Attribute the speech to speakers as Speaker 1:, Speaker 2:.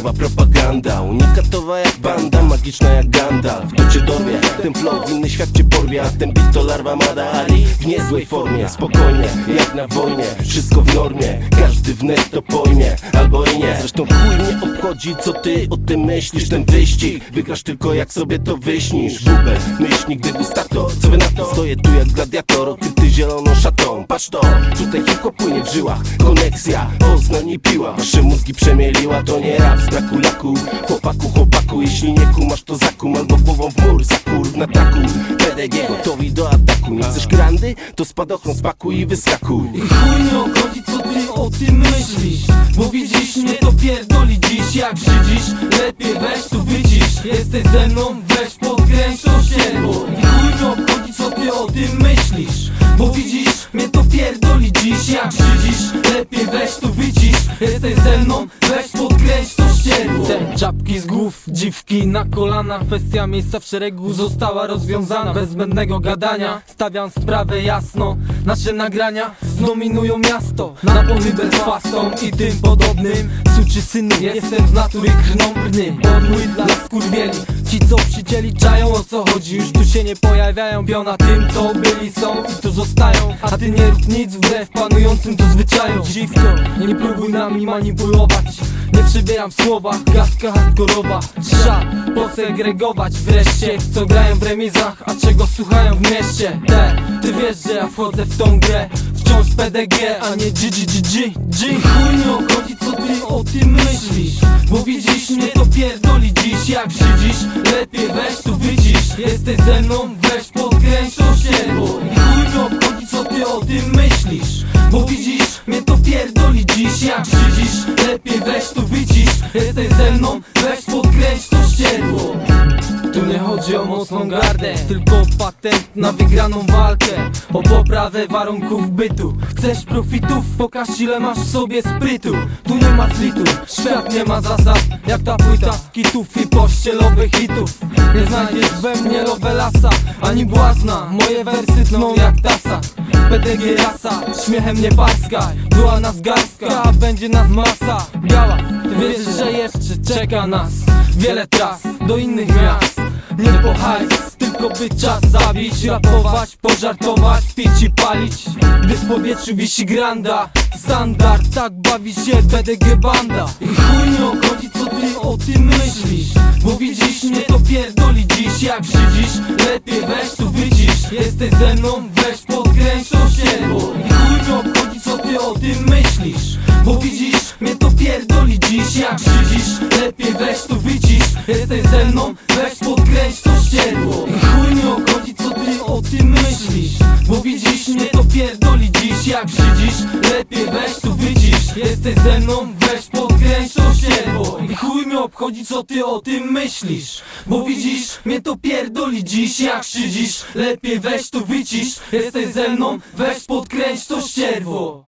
Speaker 1: Nowa propaganda, unikatowa jak banda Magiczna jak Gandalf, to cię dorwie Ten flow w inny świat cię porwie A ten beat to larwa Mada Ali W niezłej formie, spokojnie, jak na wojnie Wszystko w normie, każdy wnet to pojmie Albo i nie, zresztą chuj mnie obchodzi Co ty o tym myślisz, ten wyścig Wygrasz tylko jak sobie to wyśnisz. Bubel, myślnik, degustator Co wy na to? Stoję tu jak gladiator Okryty zieloną szatą. Patrz to, tutaj hip płynie w żyłach. Koneksja, Poznań i piła. Wasze mózgi przemieliła, to nie rap z braku laku. Chłopaku, chłopaku, jeśli nie kumasz to zakum Albo głową w mur, zakur na taku. PDG gotowi do ataku. Nie chcesz grandy? To spadochron spakuj i wyskakuj
Speaker 2: I chuj nie obchodzi co ty o tym myślisz Bo widzisz mnie to pierdoli dziś. Jak żydzisz Lepiej weź tu wycisz. Jesteś ze mną weź podkręć to ścierwo I chuj nie obchodzi co ty o tym myślisz Bo widzisz mnie to pierdoli dziś. Jak żydzisz Lepiej weź tu wycisz Jesteś ze mną weź podkręć to ścierwo Te czapki z głów, dziwki na kolana Kwestia miejsca w szeregu została rozwiązana Bez zbędnego gadania. Stawiam sprawę jasno Nasze nagrania zdominują miasto. Na pochybę z fastą i tym podobnym. Suczy synu, jestem z natury krnąbrny Podmój dla skurwieli Przycięli czają o co chodzi? Już tu się nie pojawiają Biona tym co byli są i tu zostają. A ty nie rób nic wbrew panującym tu zwyczajom Dziwko, nie próbuj nami manipulować. Nie przybieram w słowach, gadka hardkorowa. Posegregować wreszcie Co grają w remizach, a czego słuchają w mieście. Te, ty wiesz, że ja wchodzę w tą grę. Wciąż PDG, a nie GGGG G chuj nie obchodzi co ty o tym myślisz jak żydzisz Lepiej weź tu wycisz. Jesteś ze mną, weź podkręć to ścierwo I chuj nie obchodzi co ty o tym myślisz. Bo widzisz mnie to pierdoli dziś. Jak żydzisz Lepiej weź tu wycisz. Jesteś chodzi o mocną gardę, tylko patent na wygraną walkę. O poprawę warunków bytu. Chcesz profitów? Pokaż ile masz w sobie sprytu. Tu nie ma zlitu, świat nie ma zasad. Jak ta płyta z kitów i pościelowych hitów. Nie znajdziesz we mnie lowelasa, ani błazna. Moje wersy tną jak tasa. PDG rasa, śmiechem nie parskaj Była nas a będzie nas masa. Biała, ty wiesz, że jeszcze czeka nas Wiele tras do innych miast nie po hajs, tylko by czas zabić. Rapować, pożartować, pić i palić. Gdy w powietrzu wisi granda Standard, tak bawi się BDG banda. I chuj nie obchodzi co ty o tym myślisz. Bo widzisz mnie to pierdoli dziś. Jak żydzisz Lepiej weź tu wycisz. Jesteś ze mną, weź podkręć to ścierwo. I chuj nie obchodzi co ty o tym myślisz. Bo widzisz mnie to pierdoli dziś. Jak żydzisz Lepiej weź tu wycisz. Jesteś ze mną, myślisz Bo widzisz mnie to pierdoli dziś. Jak żydzisz Lepiej weź tu wycisz. Jesteś ze mną, weź podkręć to ścierwo I chuj mnie obchodzi co ty o tym myślisz. Bo widzisz mnie to pierdoli dziś. Jak szydzisz Lepiej weź tu wycisz. Jesteś ze mną, weź podkręć to ścierwo